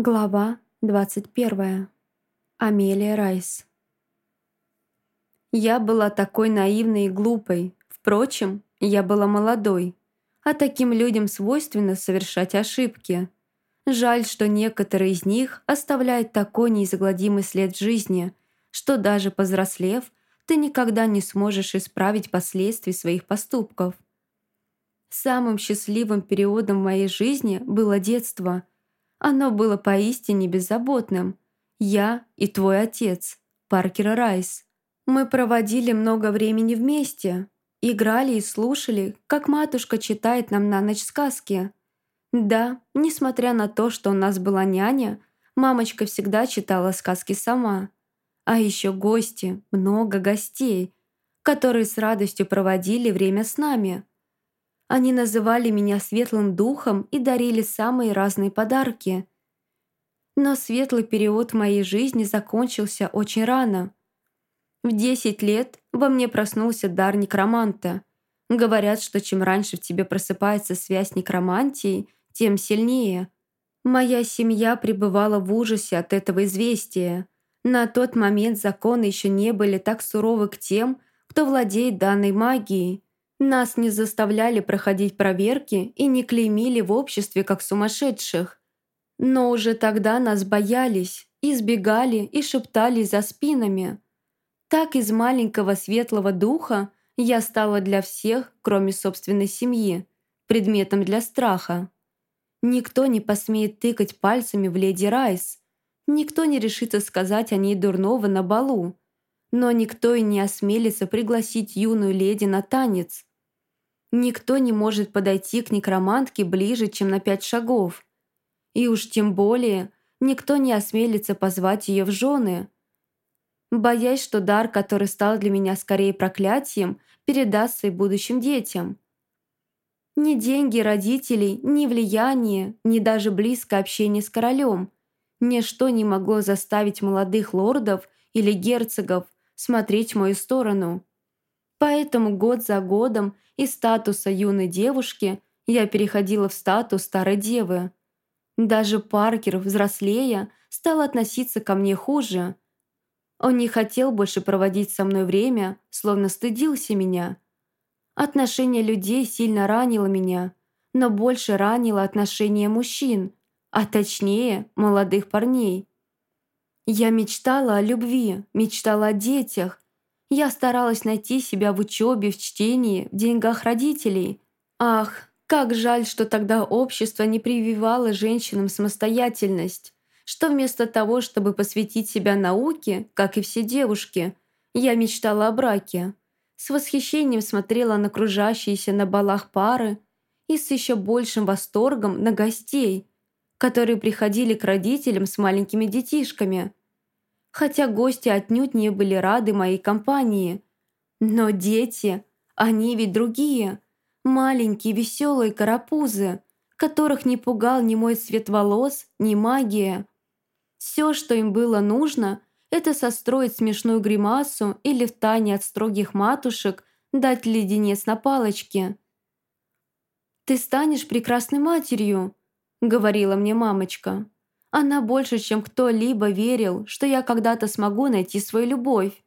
Глава 21. Амелия Райс. Я была такой наивной и глупой. Впрочем, я была молодой. А таким людям свойственно совершать ошибки. Жаль, что некоторые из них оставляют такой неизгладимый след в жизни, что даже повзрослев, ты никогда не сможешь исправить последствия своих поступков. Самым счастливым периодом в моей жизни было детство – оно было поистине беззаботным. Я и твой отец, Паркер Райс. Мы проводили много времени вместе, играли и слушали, как матушка читает нам на ночь сказки. Да, несмотря на то, что у нас была няня, мамочка всегда читала сказки сама. А еще гости, много гостей, которые с радостью проводили время с нами – они называли меня светлым духом и дарили самые разные подарки. Но светлый период моей жизни закончился очень рано. В 10 лет во мне проснулся дар некроманта. Говорят, что чем раньше в тебе просыпается связь с некромантией, тем сильнее. Моя семья пребывала в ужасе от этого известия. На тот момент законы еще не были так суровы к тем, кто владеет данной магией – нас не заставляли проходить проверки и не клеймили в обществе как сумасшедших. Но уже тогда нас боялись, избегали и шептали за спинами. Так из маленького светлого духа я стала для всех, кроме собственной семьи, предметом для страха. Никто не посмеет тыкать пальцами в леди Райс. Никто не решится сказать о ней дурного на балу. Но никто и не осмелится пригласить юную леди на танец. Никто не может подойти к некромантке ближе, чем на пять шагов. И уж тем более никто не осмелится позвать ее в жены. Боясь, что дар, который стал для меня скорее проклятием, передастся и будущим детям. Ни деньги родителей, ни влияние, ни даже близкое общение с королем. Ничто не могло заставить молодых лордов или герцогов смотреть в мою сторону. Поэтому год за годом из статуса юной девушки я переходила в статус старой девы. Даже Паркер, взрослея, стал относиться ко мне хуже. Он не хотел больше проводить со мной время, словно стыдился меня. Отношение людей сильно ранило меня, но больше ранило отношение мужчин, а точнее молодых парней. Я мечтала о любви, мечтала о детях, я старалась найти себя в учебе, в чтении, в деньгах родителей. Ах, как жаль, что тогда общество не прививало женщинам самостоятельность, что вместо того, чтобы посвятить себя науке, как и все девушки, я мечтала о браке. С восхищением смотрела на окружающиеся на балах пары и с еще большим восторгом на гостей, которые приходили к родителям с маленькими детишками – хотя гости отнюдь не были рады моей компании. Но дети, они ведь другие, маленькие веселые карапузы, которых не пугал ни мой цвет волос, ни магия. Все, что им было нужно, это состроить смешную гримасу или втайне от строгих матушек дать леденец на палочке. «Ты станешь прекрасной матерью», — говорила мне мамочка. Она больше, чем кто-либо верил, что я когда-то смогу найти свою любовь.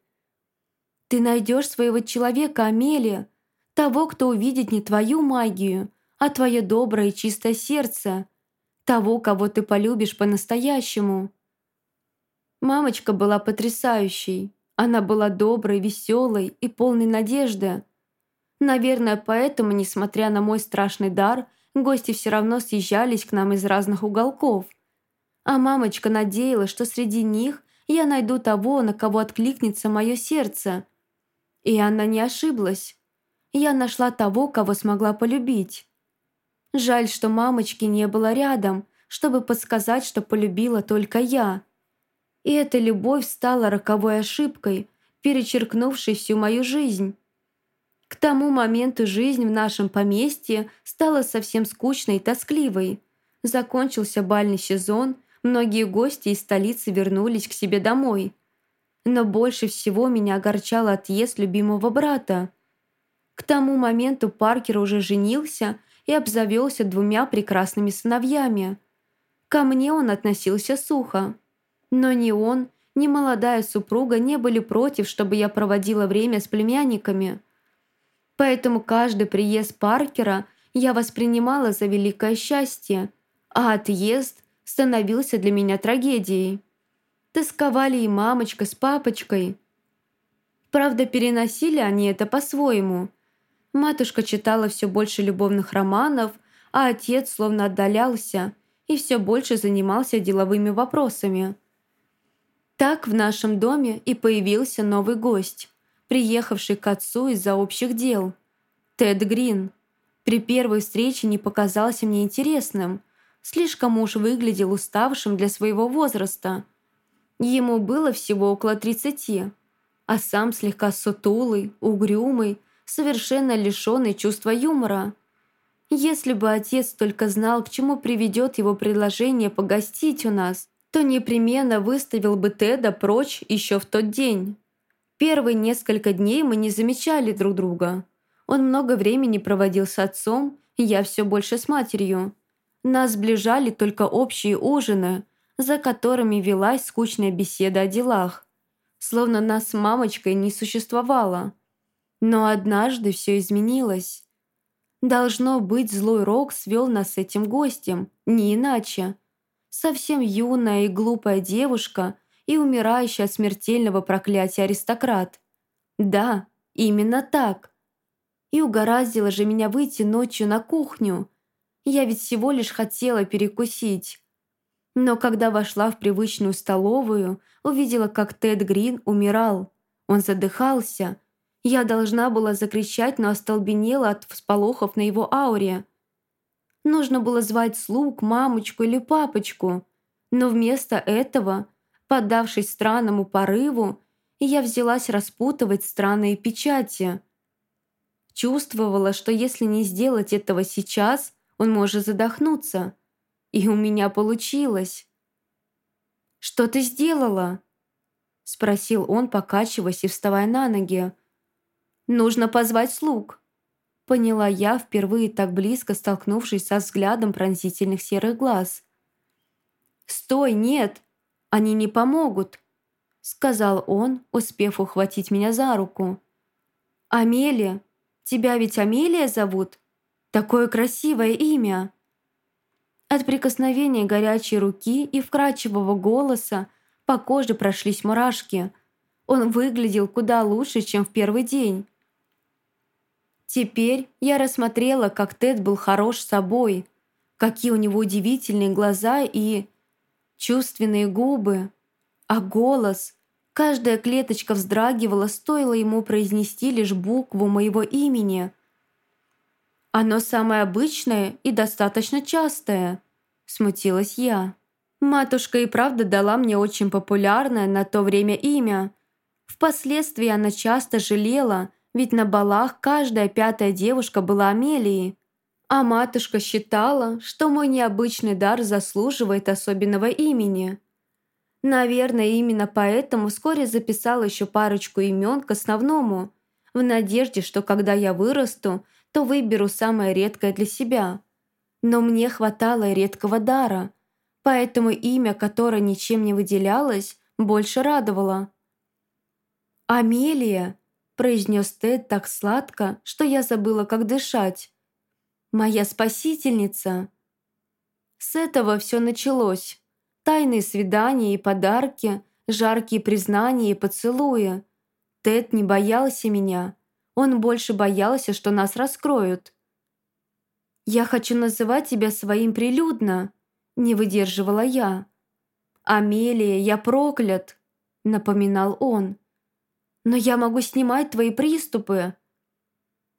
Ты найдешь своего человека, Амелия, того, кто увидит не твою магию, а твое доброе и чистое сердце, того, кого ты полюбишь по-настоящему. Мамочка была потрясающей. Она была доброй, веселой и полной надежды. Наверное, поэтому, несмотря на мой страшный дар, гости все равно съезжались к нам из разных уголков – а мамочка надеялась, что среди них я найду того, на кого откликнется мое сердце. И она не ошиблась. Я нашла того, кого смогла полюбить. Жаль, что мамочки не было рядом, чтобы подсказать, что полюбила только я. И эта любовь стала роковой ошибкой, перечеркнувшей всю мою жизнь. К тому моменту жизнь в нашем поместье стала совсем скучной и тоскливой. Закончился бальный сезон, Многие гости из столицы вернулись к себе домой. Но больше всего меня огорчал отъезд любимого брата. К тому моменту Паркер уже женился и обзавелся двумя прекрасными сыновьями. Ко мне он относился сухо. Но ни он, ни молодая супруга не были против, чтобы я проводила время с племянниками. Поэтому каждый приезд Паркера я воспринимала за великое счастье, а отъезд становился для меня трагедией. Тосковали и мамочка с папочкой. Правда, переносили они это по-своему. Матушка читала все больше любовных романов, а отец словно отдалялся и все больше занимался деловыми вопросами. Так в нашем доме и появился новый гость, приехавший к отцу из-за общих дел. Тед Грин. При первой встрече не показался мне интересным. Слишком уж выглядел уставшим для своего возраста. Ему было всего около тридцати, а сам слегка сутулый, угрюмый, совершенно лишенный чувства юмора. Если бы отец только знал, к чему приведет его предложение погостить у нас, то непременно выставил бы Теда прочь еще в тот день. Первые несколько дней мы не замечали друг друга. Он много времени проводил с отцом, я все больше с матерью. Нас сближали только общие ужины, за которыми велась скучная беседа о делах. Словно нас с мамочкой не существовало. Но однажды все изменилось. Должно быть, злой рок свел нас с этим гостем, не иначе совсем юная и глупая девушка и умирающая от смертельного проклятия аристократ. Да, именно так. И угораздило же меня выйти ночью на кухню. Я ведь всего лишь хотела перекусить. Но когда вошла в привычную столовую, увидела, как Тед Грин умирал. Он задыхался. Я должна была закричать, но остолбенела от всполохов на его ауре. Нужно было звать слуг, мамочку или папочку. Но вместо этого, поддавшись странному порыву, я взялась распутывать странные печати. Чувствовала, что если не сделать этого сейчас, он может задохнуться. И у меня получилось. «Что ты сделала?» — спросил он, покачиваясь и вставая на ноги. «Нужно позвать слуг». Поняла я, впервые так близко столкнувшись со взглядом пронзительных серых глаз. «Стой, нет! Они не помогут!» Сказал он, успев ухватить меня за руку. «Амелия! Тебя ведь Амелия зовут? Такое красивое имя!» От прикосновения горячей руки и вкрадчивого голоса по коже прошлись мурашки. Он выглядел куда лучше, чем в первый день. Теперь я рассмотрела, как Тед был хорош собой, какие у него удивительные глаза и чувственные губы, а голос. Каждая клеточка вздрагивала, стоило ему произнести лишь букву моего имени. «Оно самое обычное и достаточно частое», – смутилась я. Матушка и правда дала мне очень популярное на то время имя. Впоследствии она часто жалела – ведь на балах каждая пятая девушка была Амелией. А матушка считала, что мой необычный дар заслуживает особенного имени. Наверное, именно поэтому вскоре записала еще парочку имен к основному, в надежде, что когда я вырасту, то выберу самое редкое для себя. Но мне хватало редкого дара, поэтому имя, которое ничем не выделялось, больше радовало. «Амелия!» произнес Тед так сладко, что я забыла, как дышать. «Моя спасительница!» С этого все началось. Тайные свидания и подарки, жаркие признания и поцелуи. Тед не боялся меня. Он больше боялся, что нас раскроют. «Я хочу называть тебя своим прилюдно», — не выдерживала я. «Амелия, я проклят», — напоминал он. Но я могу снимать твои приступы.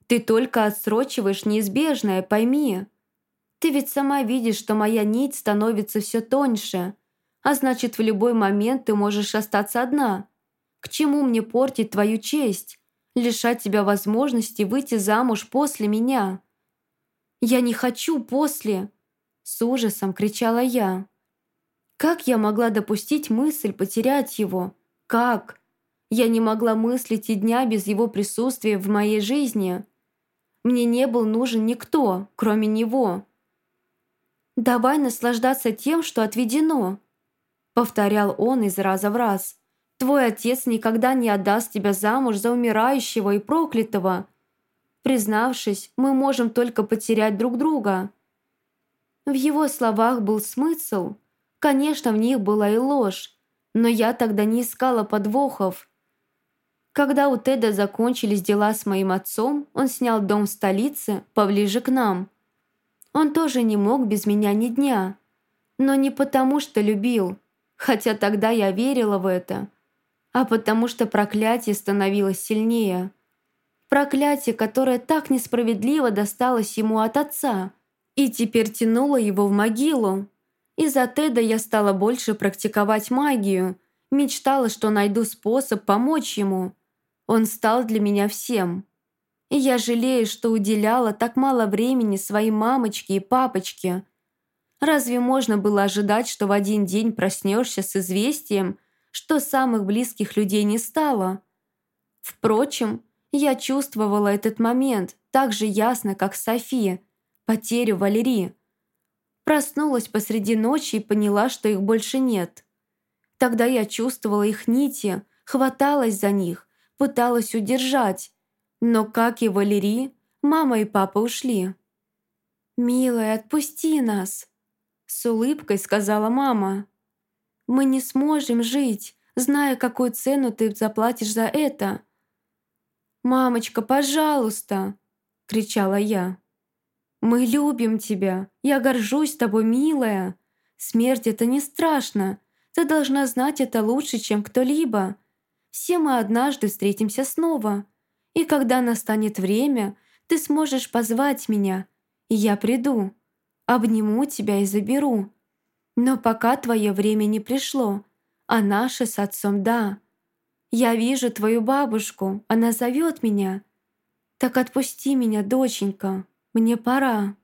Ты только отсрочиваешь неизбежное, пойми. Ты ведь сама видишь, что моя нить становится все тоньше, а значит, в любой момент ты можешь остаться одна. К чему мне портить твою честь, лишать тебя возможности выйти замуж после меня? Я не хочу после, с ужасом кричала я. Как я могла допустить мысль потерять его? Как? Я не могла мыслить и дня без его присутствия в моей жизни. Мне не был нужен никто, кроме него. Давай наслаждаться тем, что отведено», — повторял он из раза в раз. «Твой отец никогда не отдаст тебя замуж за умирающего и проклятого. Признавшись, мы можем только потерять друг друга». В его словах был смысл. Конечно, в них была и ложь, но я тогда не искала подвохов. Когда у Теда закончились дела с моим отцом, он снял дом в столице, поближе к нам. Он тоже не мог без меня ни дня. Но не потому, что любил, хотя тогда я верила в это, а потому что проклятие становилось сильнее. Проклятие, которое так несправедливо досталось ему от отца и теперь тянуло его в могилу. Из-за Теда я стала больше практиковать магию, мечтала, что найду способ помочь ему – он стал для меня всем. И я жалею, что уделяла так мало времени своей мамочке и папочке. Разве можно было ожидать, что в один день проснешься с известием, что самых близких людей не стало? Впрочем, я чувствовала этот момент так же ясно, как София, потерю Валерии. Проснулась посреди ночи и поняла, что их больше нет. Тогда я чувствовала их нити, хваталась за них, пыталась удержать, но, как и Валерий, мама и папа ушли. «Милая, отпусти нас!» С улыбкой сказала мама. «Мы не сможем жить, зная, какую цену ты заплатишь за это». «Мамочка, пожалуйста!» — кричала я. «Мы любим тебя. Я горжусь тобой, милая. Смерть — это не страшно. Ты должна знать это лучше, чем кто-либо. Все мы однажды встретимся снова. И когда настанет время, ты сможешь позвать меня, и я приду. Обниму тебя и заберу. Но пока твое время не пришло, а наше с отцом да. Я вижу твою бабушку, она зовет меня. Так отпусти меня, доченька, мне пора.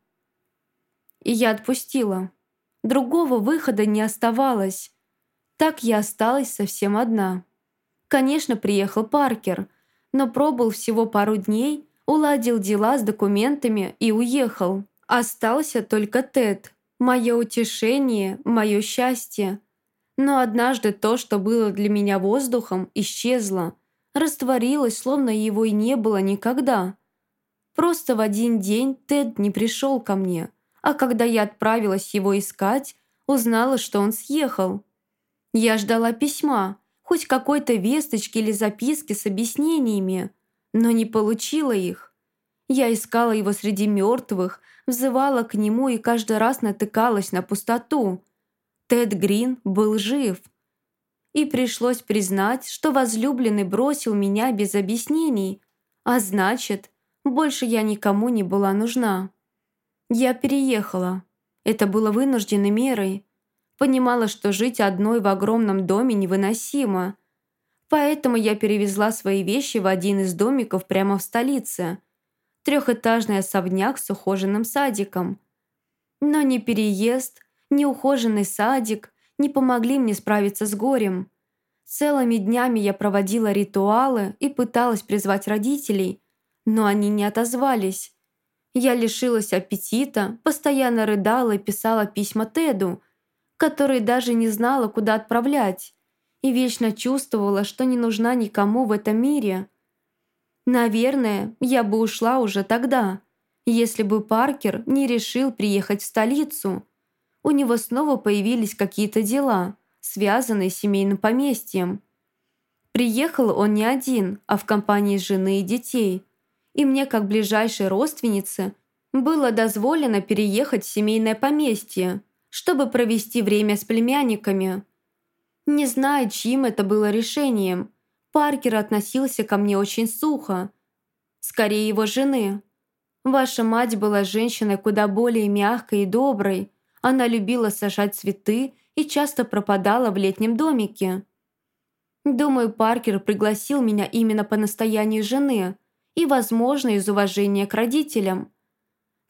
И я отпустила. Другого выхода не оставалось. Так я осталась совсем одна. Конечно, приехал Паркер, но пробыл всего пару дней, уладил дела с документами и уехал. Остался только Тед. Мое утешение, мое счастье. Но однажды то, что было для меня воздухом, исчезло. Растворилось, словно его и не было никогда. Просто в один день Тед не пришел ко мне, а когда я отправилась его искать, узнала, что он съехал. Я ждала письма, хоть какой-то весточки или записки с объяснениями, но не получила их. Я искала его среди мертвых, взывала к нему и каждый раз натыкалась на пустоту. Тед Грин был жив. И пришлось признать, что возлюбленный бросил меня без объяснений, а значит, больше я никому не была нужна. Я переехала. Это было вынужденной мерой. Понимала, что жить одной в огромном доме невыносимо. Поэтому я перевезла свои вещи в один из домиков прямо в столице. Трехэтажный особняк с ухоженным садиком. Но ни переезд, ни ухоженный садик не помогли мне справиться с горем. Целыми днями я проводила ритуалы и пыталась призвать родителей, но они не отозвались. Я лишилась аппетита, постоянно рыдала и писала письма Теду – который даже не знала, куда отправлять, и вечно чувствовала, что не нужна никому в этом мире. Наверное, я бы ушла уже тогда, если бы Паркер не решил приехать в столицу. У него снова появились какие-то дела, связанные с семейным поместьем. Приехал он не один, а в компании жены и детей. И мне, как ближайшей родственнице, было дозволено переехать в семейное поместье – чтобы провести время с племянниками. Не знаю, чьим это было решением. Паркер относился ко мне очень сухо. Скорее, его жены. Ваша мать была женщиной куда более мягкой и доброй. Она любила сажать цветы и часто пропадала в летнем домике. Думаю, Паркер пригласил меня именно по настоянию жены и, возможно, из уважения к родителям –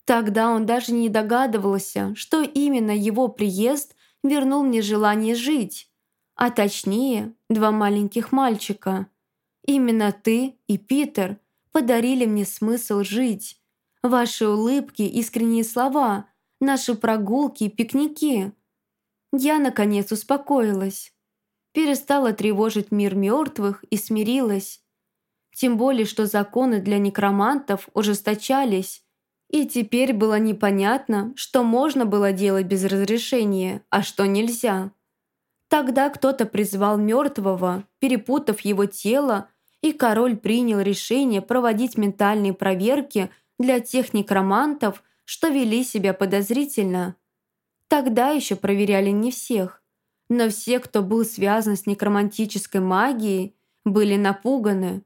Тогда он даже не догадывался, что именно его приезд вернул мне желание жить, а точнее, два маленьких мальчика. Именно ты и Питер подарили мне смысл жить. Ваши улыбки, искренние слова, наши прогулки и пикники. Я, наконец, успокоилась. Перестала тревожить мир мертвых и смирилась. Тем более, что законы для некромантов ужесточались, и теперь было непонятно, что можно было делать без разрешения, а что нельзя. Тогда кто-то призвал мертвого, перепутав его тело, и король принял решение проводить ментальные проверки для тех некромантов, что вели себя подозрительно. Тогда еще проверяли не всех, но все, кто был связан с некромантической магией, были напуганы.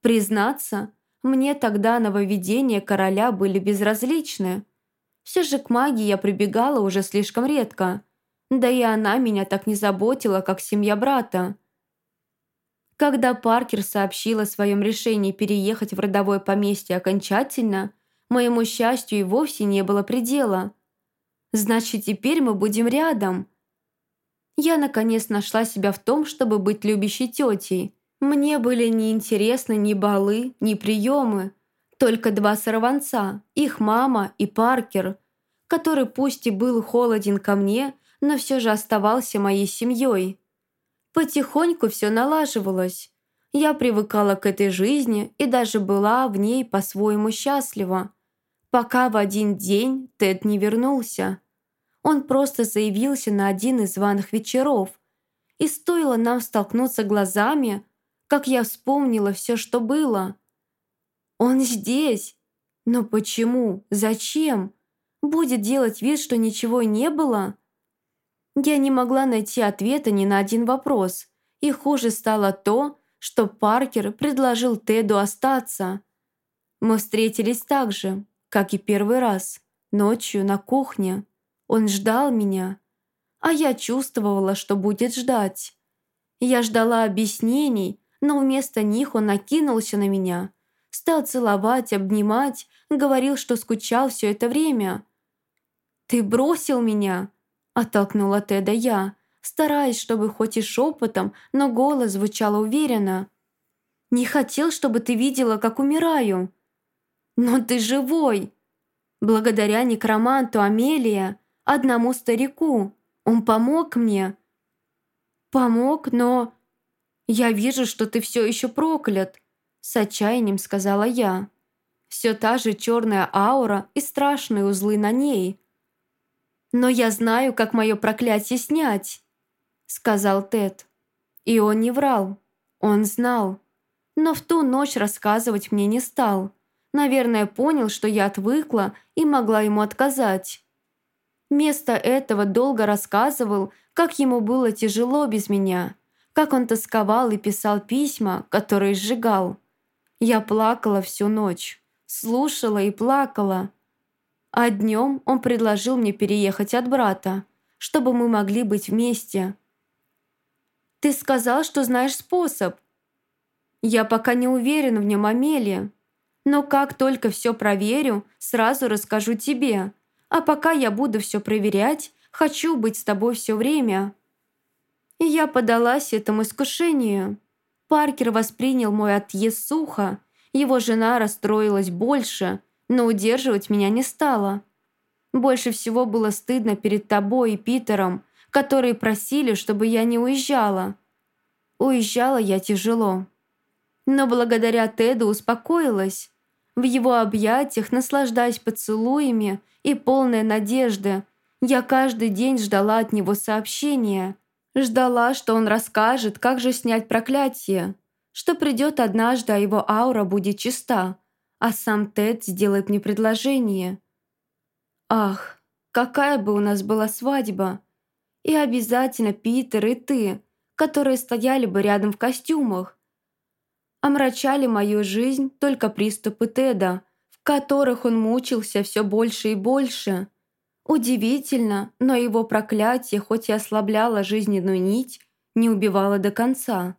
Признаться, мне тогда нововведения короля были безразличны. Все же к магии я прибегала уже слишком редко – да и она меня так не заботила, как семья брата. Когда Паркер сообщил о своем решении переехать в родовое поместье окончательно, моему счастью и вовсе не было предела. Значит, теперь мы будем рядом. Я, наконец, нашла себя в том, чтобы быть любящей тетей. Мне были неинтересны ни балы, ни приемы. Только два сорванца, их мама и Паркер, который пусть и был холоден ко мне, но все же оставался моей семьей. Потихоньку все налаживалось. Я привыкала к этой жизни и даже была в ней по-своему счастлива. Пока в один день Тед не вернулся. Он просто заявился на один из званых вечеров. И стоило нам столкнуться глазами, как я вспомнила все, что было. Он здесь. Но почему? Зачем? Будет делать вид, что ничего не было? Я не могла найти ответа ни на один вопрос, и хуже стало то, что Паркер предложил Теду остаться. Мы встретились так же, как и первый раз, ночью на кухне. Он ждал меня, а я чувствовала, что будет ждать. Я ждала объяснений, но вместо них он накинулся на меня, стал целовать, обнимать, говорил, что скучал все это время. «Ты бросил меня!» Оттолкнула Теда я, стараясь, чтобы хоть и шепотом, но голос звучал уверенно. «Не хотел, чтобы ты видела, как умираю». «Но ты живой!» «Благодаря некроманту Амелия, одному старику, он помог мне». «Помог, но...» «Я вижу, что ты все еще проклят», — с отчаянием сказала я. Все та же черная аура и страшные узлы на ней — «Но я знаю, как мое проклятие снять», — сказал Тед. И он не врал. Он знал. Но в ту ночь рассказывать мне не стал. Наверное, понял, что я отвыкла и могла ему отказать. Вместо этого долго рассказывал, как ему было тяжело без меня, как он тосковал и писал письма, которые сжигал. Я плакала всю ночь, слушала и плакала, а днем он предложил мне переехать от брата, чтобы мы могли быть вместе. «Ты сказал, что знаешь способ». «Я пока не уверен в нем, Амелия. Но как только все проверю, сразу расскажу тебе. А пока я буду все проверять, хочу быть с тобой все время». И я подалась этому искушению. Паркер воспринял мой отъезд сухо, его жена расстроилась больше – но удерживать меня не стала. Больше всего было стыдно перед тобой и Питером, которые просили, чтобы я не уезжала. Уезжала я тяжело. Но благодаря Теду успокоилась. В его объятиях, наслаждаясь поцелуями и полной надежды, я каждый день ждала от него сообщения. Ждала, что он расскажет, как же снять проклятие, что придет однажды, а его аура будет чиста, а сам Тед сделает мне предложение. Ах, какая бы у нас была свадьба! И обязательно Питер и ты, которые стояли бы рядом в костюмах. Омрачали мою жизнь только приступы Теда, в которых он мучился все больше и больше. Удивительно, но его проклятие, хоть и ослабляло жизненную нить, не убивало до конца.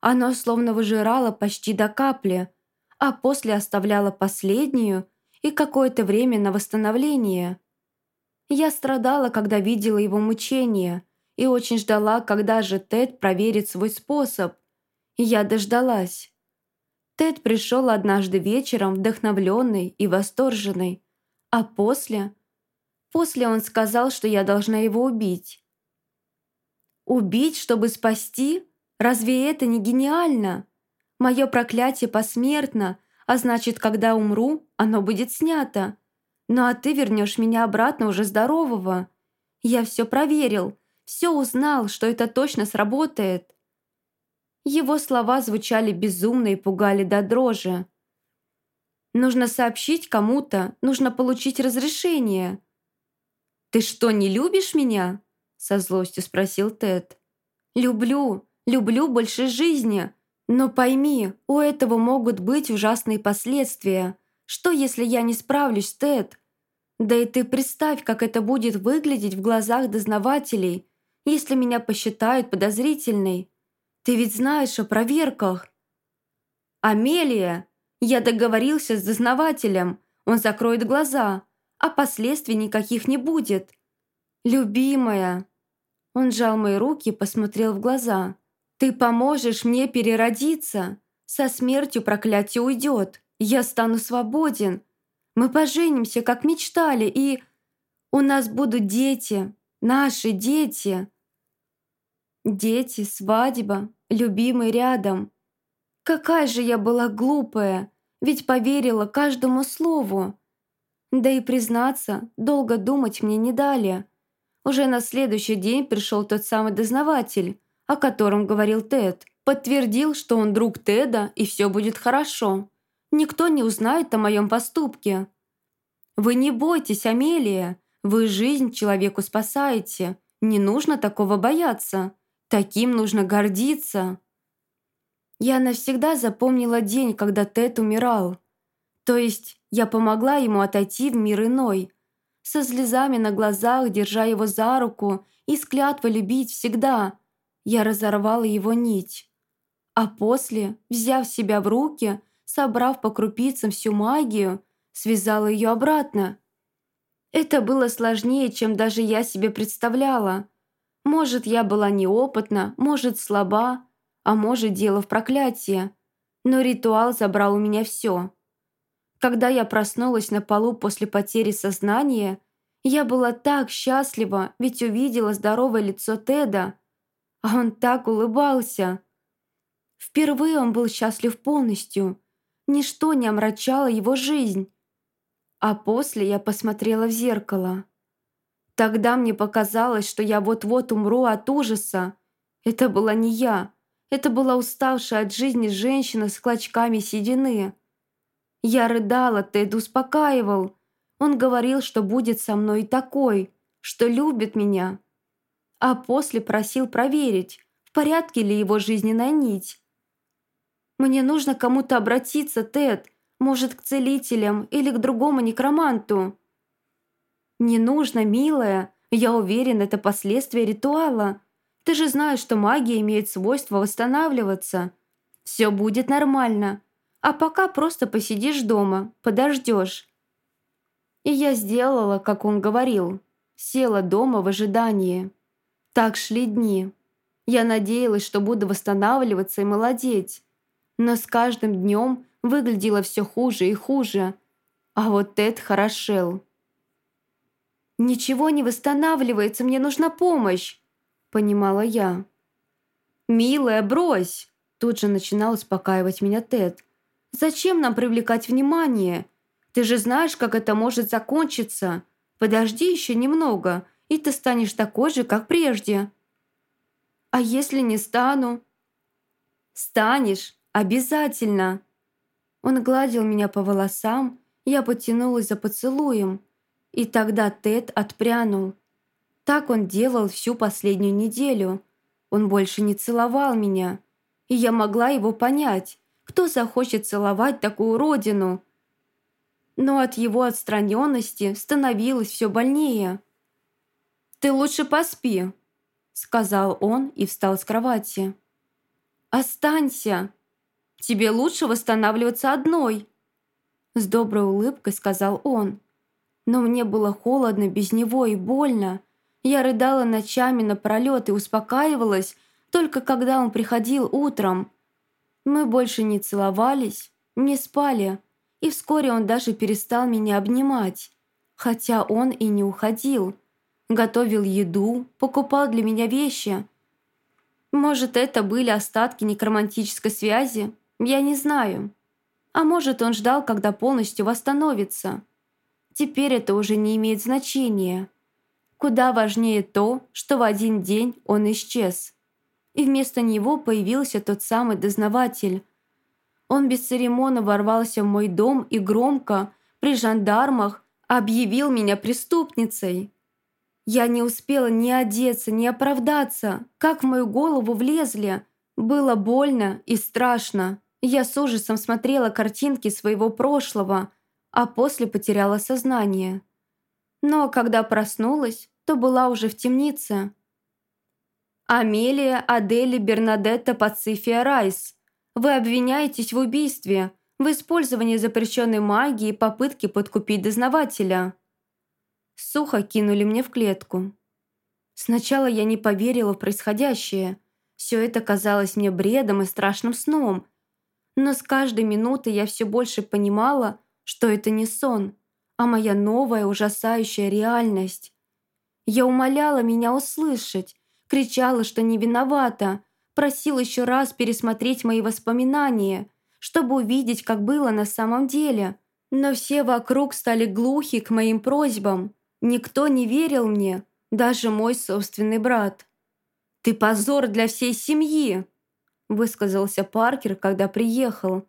Оно словно выжирало почти до капли, а после оставляла последнюю и какое-то время на восстановление. Я страдала, когда видела его мучения, и очень ждала, когда же Тед проверит свой способ. Я дождалась. Тед пришел однажды вечером вдохновленный и восторженный, а после... После он сказал, что я должна его убить. Убить, чтобы спасти? Разве это не гениально? Мое проклятие посмертно, а значит, когда умру, оно будет снято. Ну а ты вернешь меня обратно уже здорового. Я все проверил, все узнал, что это точно сработает. Его слова звучали безумно и пугали до дрожи. Нужно сообщить кому-то, нужно получить разрешение. «Ты что, не любишь меня?» со злостью спросил Тед. «Люблю, люблю больше жизни. Но пойми, у этого могут быть ужасные последствия. Что, если я не справлюсь, Тед? Да и ты представь, как это будет выглядеть в глазах дознавателей, если меня посчитают подозрительной. Ты ведь знаешь о проверках». «Амелия, я договорился с дознавателем. Он закроет глаза, а последствий никаких не будет. Любимая». Он сжал мои руки и посмотрел в глаза. «Ты поможешь мне переродиться. Со смертью проклятие уйдет. Я стану свободен. Мы поженимся, как мечтали, и... У нас будут дети. Наши дети. Дети, свадьба, любимый рядом. Какая же я была глупая, ведь поверила каждому слову. Да и признаться, долго думать мне не дали. Уже на следующий день пришел тот самый дознаватель, о котором говорил Тед. Подтвердил, что он друг Теда и все будет хорошо. Никто не узнает о моем поступке. «Вы не бойтесь, Амелия. Вы жизнь человеку спасаете. Не нужно такого бояться. Таким нужно гордиться». Я навсегда запомнила день, когда Тед умирал. То есть я помогла ему отойти в мир иной, со слезами на глазах, держа его за руку и с клятвой любить всегда. Я разорвала его нить. А после, взяв себя в руки, собрав по крупицам всю магию, связала ее обратно. Это было сложнее, чем даже я себе представляла. Может, я была неопытна, может, слаба, а может, дело в проклятии. Но ритуал забрал у меня все. Когда я проснулась на полу после потери сознания, я была так счастлива, ведь увидела здоровое лицо Теда, а он так улыбался. Впервые он был счастлив полностью. Ничто не омрачало его жизнь. А после я посмотрела в зеркало. Тогда мне показалось, что я вот-вот умру от ужаса. Это была не я. Это была уставшая от жизни женщина с клочками седины. Я рыдала, Тед успокаивал. Он говорил, что будет со мной такой, что любит меня. А после просил проверить, в порядке ли его жизненная нить. «Мне нужно кому-то обратиться, Тед. Может, к целителям или к другому некроманту». «Не нужно, милая. Я уверен, это последствия ритуала. Ты же знаешь, что магия имеет свойство восстанавливаться. Все будет нормально. А пока просто посидишь дома, подождешь. И я сделала, как он говорил. Села дома в ожидании. Так шли дни. Я надеялась, что буду восстанавливаться и молодеть. Но с каждым днем выглядело все хуже и хуже. А вот Тед хорошел. «Ничего не восстанавливается, мне нужна помощь», — понимала я. «Милая, брось!» Тут же начинал успокаивать меня Тед. Зачем нам привлекать внимание? Ты же знаешь, как это может закончиться. Подожди еще немного, и ты станешь такой же, как прежде. А если не стану? Станешь, обязательно. Он гладил меня по волосам, я потянулась за поцелуем, и тогда Тед отпрянул. Так он делал всю последнюю неделю. Он больше не целовал меня, и я могла его понять. Кто захочет целовать такую родину? Но от его отстраненности становилось все больнее. «Ты лучше поспи», — сказал он и встал с кровати. «Останься. Тебе лучше восстанавливаться одной», — с доброй улыбкой сказал он. Но мне было холодно без него и больно. Я рыдала ночами напролет и успокаивалась, только когда он приходил утром. Мы больше не целовались, не спали, и вскоре он даже перестал меня обнимать. Хотя он и не уходил. Готовил еду, покупал для меня вещи. Может, это были остатки некромантической связи? Я не знаю. А может, он ждал, когда полностью восстановится. Теперь это уже не имеет значения. Куда важнее то, что в один день он исчез. И вместо него появился тот самый дознаватель. Он бесцеремонно ворвался в мой дом и громко, при жандармах, объявил меня преступницей. Я не успела ни одеться, ни оправдаться, как в мою голову влезли. Было больно и страшно. Я с ужасом смотрела картинки своего прошлого, а после потеряла сознание. Но когда проснулась, то была уже в темнице. «Амелия Адели Бернадетта Пацифия Райс, вы обвиняетесь в убийстве, в использовании запрещенной магии и попытке подкупить дознавателя». Сухо кинули мне в клетку. Сначала я не поверила в происходящее. Все это казалось мне бредом и страшным сном. Но с каждой минутой я все больше понимала, что это не сон, а моя новая ужасающая реальность. Я умоляла меня услышать, кричала, что не виновата, просила еще раз пересмотреть мои воспоминания, чтобы увидеть, как было на самом деле. Но все вокруг стали глухи к моим просьбам. Никто не верил мне, даже мой собственный брат. «Ты позор для всей семьи!» высказался Паркер, когда приехал.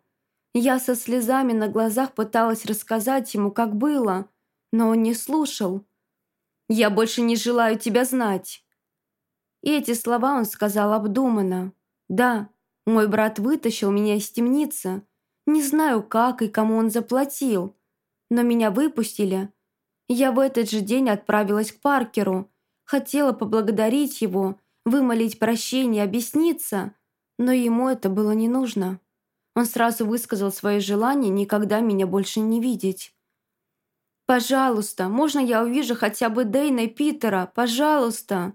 Я со слезами на глазах пыталась рассказать ему, как было, но он не слушал. «Я больше не желаю тебя знать». И эти слова он сказал обдуманно. «Да, мой брат вытащил меня из темницы. Не знаю, как и кому он заплатил. Но меня выпустили. Я в этот же день отправилась к Паркеру. Хотела поблагодарить его, вымолить прощение, объясниться. Но ему это было не нужно. Он сразу высказал свое желание никогда меня больше не видеть. «Пожалуйста, можно я увижу хотя бы Дэйна и Питера? Пожалуйста!»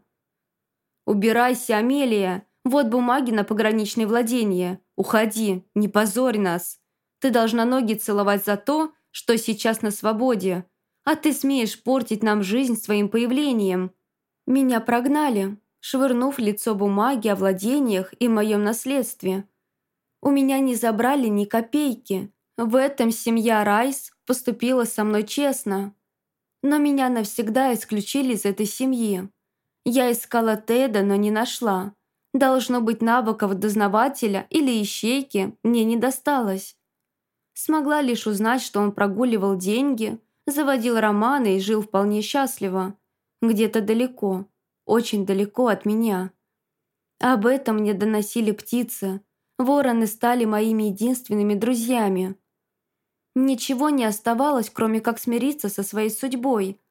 «Убирайся, Амелия! Вот бумаги на пограничное владение. Уходи, не позорь нас. Ты должна ноги целовать за то, что сейчас на свободе. А ты смеешь портить нам жизнь своим появлением. Меня прогнали, швырнув лицо бумаги о владениях и моем наследстве. У меня не забрали ни копейки. В этом семья Райс поступила со мной честно. Но меня навсегда исключили из этой семьи. Я искала Теда, но не нашла. Должно быть, навыков дознавателя или ищейки мне не досталось. Смогла лишь узнать, что он прогуливал деньги, заводил романы и жил вполне счастливо. Где-то далеко, очень далеко от меня. Об этом мне доносили птицы, Вороны стали моими единственными друзьями. Ничего не оставалось, кроме как смириться со своей судьбой.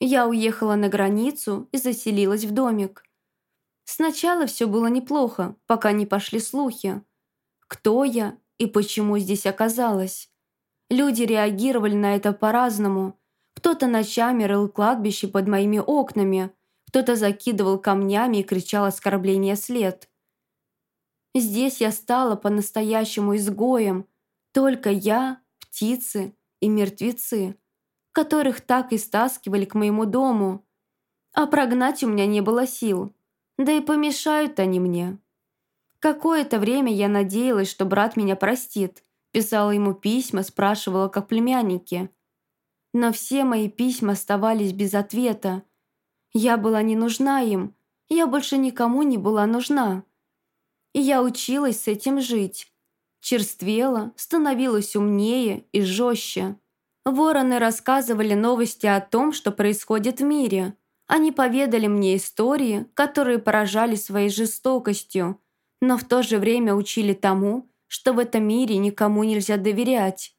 Я уехала на границу и заселилась в домик. Сначала все было неплохо, пока не пошли слухи. Кто я и почему здесь оказалась? Люди реагировали на это по-разному. Кто-то ночами рыл кладбище под моими окнами, кто-то закидывал камнями и кричал оскорбления след. Здесь я стала по-настоящему изгоем. Только я, птицы и мертвецы, которых так и стаскивали к моему дому. А прогнать у меня не было сил. Да и помешают они мне. Какое-то время я надеялась, что брат меня простит. Писала ему письма, спрашивала, как племянники. Но все мои письма оставались без ответа. Я была не нужна им. Я больше никому не была нужна и я училась с этим жить. Черствела, становилась умнее и жестче. Вороны рассказывали новости о том, что происходит в мире. Они поведали мне истории, которые поражали своей жестокостью, но в то же время учили тому, что в этом мире никому нельзя доверять.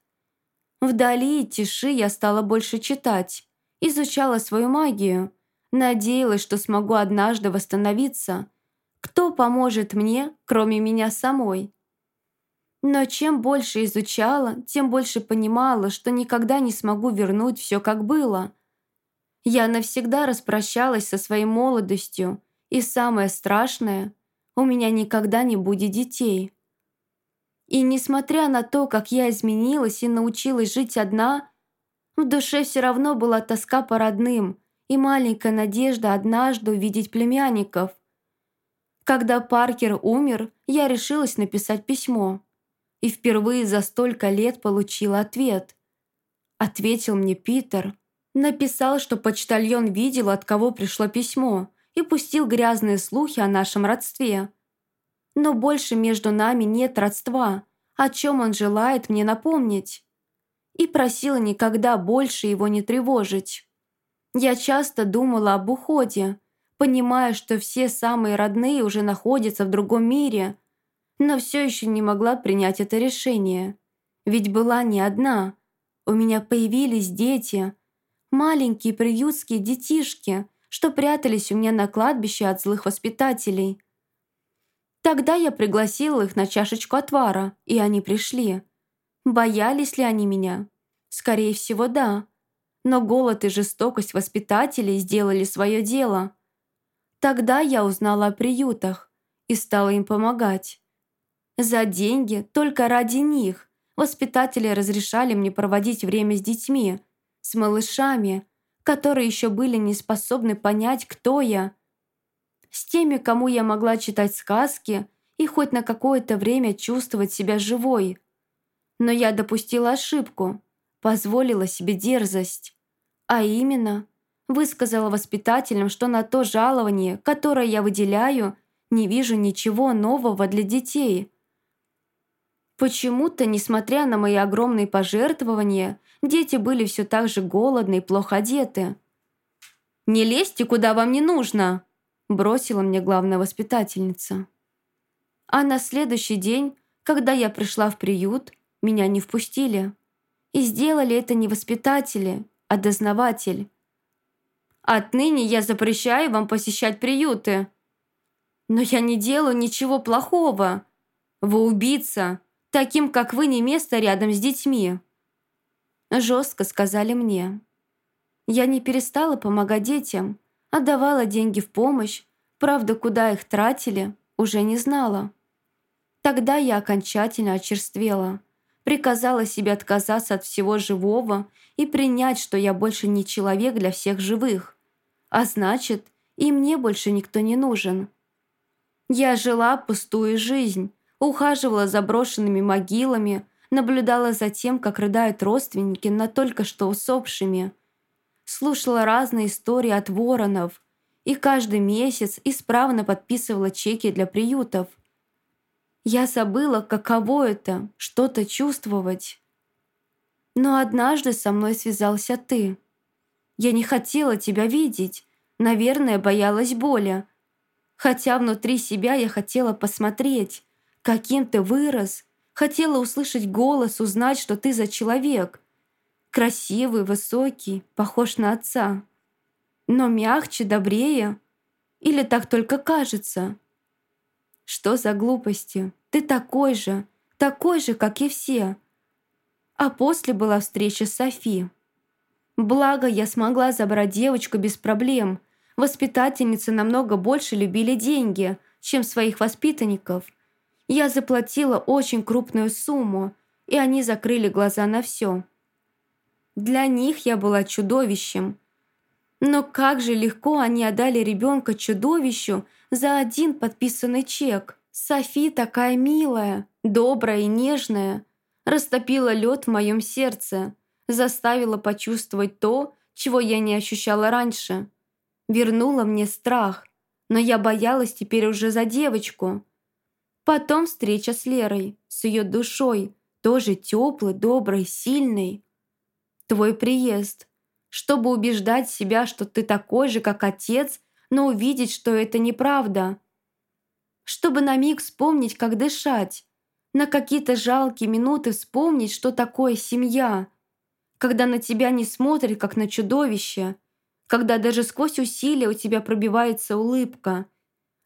Вдали и тиши я стала больше читать, изучала свою магию, надеялась, что смогу однажды восстановиться – кто поможет мне, кроме меня самой? Но чем больше изучала, тем больше понимала, что никогда не смогу вернуть все, как было. Я навсегда распрощалась со своей молодостью, и самое страшное, у меня никогда не будет детей. И несмотря на то, как я изменилась и научилась жить одна, В душе все равно была тоска по родным и маленькая надежда однажды увидеть племянников. Когда Паркер умер, я решилась написать письмо. И впервые за столько лет получила ответ. Ответил мне Питер. Написал, что почтальон видел, от кого пришло письмо, и пустил грязные слухи о нашем родстве. Но больше между нами нет родства, о чем он желает мне напомнить. И просила никогда больше его не тревожить. Я часто думала об уходе, понимая, что все самые родные уже находятся в другом мире, но все еще не могла принять это решение. Ведь была не одна. У меня появились дети, маленькие приютские детишки, что прятались у меня на кладбище от злых воспитателей. Тогда я пригласила их на чашечку отвара, и они пришли. Боялись ли они меня? Скорее всего, да. Но голод и жестокость воспитателей сделали свое дело. Тогда я узнала о приютах и стала им помогать. За деньги, только ради них, воспитатели разрешали мне проводить время с детьми, с малышами, которые еще были не способны понять, кто я. С теми, кому я могла читать сказки и хоть на какое-то время чувствовать себя живой. Но я допустила ошибку, позволила себе дерзость. А именно, высказала воспитателям, что на то жалование, которое я выделяю, не вижу ничего нового для детей. Почему-то, несмотря на мои огромные пожертвования, Дети были все так же голодны и плохо одеты. «Не лезьте, куда вам не нужно!» Бросила мне главная воспитательница. А на следующий день, когда я пришла в приют, меня не впустили. И сделали это не воспитатели, а дознаватель. «Отныне я запрещаю вам посещать приюты». «Но я не делаю ничего плохого. Вы убийца. Таким, как вы, не место рядом с детьми». Жестко сказали мне. Я не перестала помогать детям, отдавала деньги в помощь, правда, куда их тратили, уже не знала. Тогда я окончательно очерствела, приказала себе отказаться от всего живого и принять, что я больше не человек для всех живых, а значит, и мне больше никто не нужен. Я жила пустую жизнь, ухаживала за брошенными могилами, наблюдала за тем, как рыдают родственники на только что усопшими. Слушала разные истории от воронов и каждый месяц исправно подписывала чеки для приютов. Я забыла, каково это – что-то чувствовать. Но однажды со мной связался ты. Я не хотела тебя видеть, наверное, боялась боли. Хотя внутри себя я хотела посмотреть, каким ты вырос – Хотела услышать голос, узнать, что ты за человек. Красивый, высокий, похож на отца. Но мягче, добрее. Или так только кажется? Что за глупости? Ты такой же, такой же, как и все. А после была встреча с Софи. Благо, я смогла забрать девочку без проблем. Воспитательницы намного больше любили деньги, чем своих воспитанников – я заплатила очень крупную сумму, и они закрыли глаза на все. Для них я была чудовищем. Но как же легко они отдали ребенка чудовищу за один подписанный чек. Софи такая милая, добрая и нежная. Растопила лед в моем сердце, заставила почувствовать то, чего я не ощущала раньше. Вернула мне страх, но я боялась теперь уже за девочку. Потом встреча с Лерой, с ее душой, тоже теплой, доброй, сильной. Твой приезд, чтобы убеждать себя, что ты такой же, как отец, но увидеть, что это неправда. Чтобы на миг вспомнить, как дышать, на какие-то жалкие минуты вспомнить, что такое семья, когда на тебя не смотрят, как на чудовище, когда даже сквозь усилия у тебя пробивается улыбка,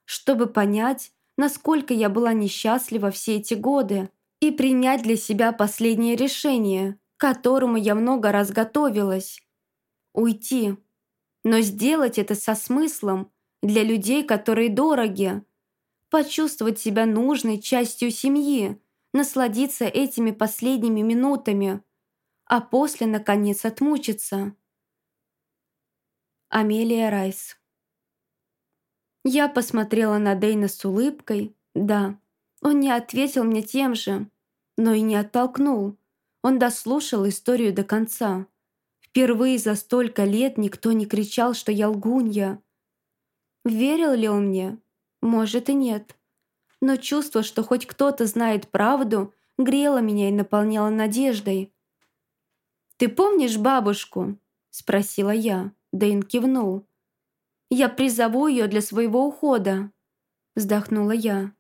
чтобы понять, насколько я была несчастлива все эти годы, и принять для себя последнее решение, которому я много раз готовилась. Уйти. Но сделать это со смыслом, для людей, которые дороги. Почувствовать себя нужной частью семьи, насладиться этими последними минутами. а после, наконец, отмучиться. Амелия Райс Я посмотрела на Дейна с улыбкой. Да, он не ответил мне тем же, но и не оттолкнул. Он дослушал историю до конца. Впервые за столько лет никто не кричал, что я лгунья. Верил ли он мне? Может и нет. Но чувство, что хоть кто-то знает правду, грело меня и наполняло надеждой. «Ты помнишь бабушку?» – спросила я. Дэйн кивнул. «Я призову ее для своего ухода», – вздохнула я.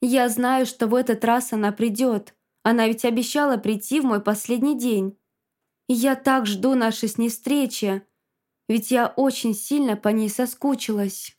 «Я знаю, что в этот раз она придет. Она ведь обещала прийти в мой последний день. И я так жду нашей с ней встречи, ведь я очень сильно по ней соскучилась».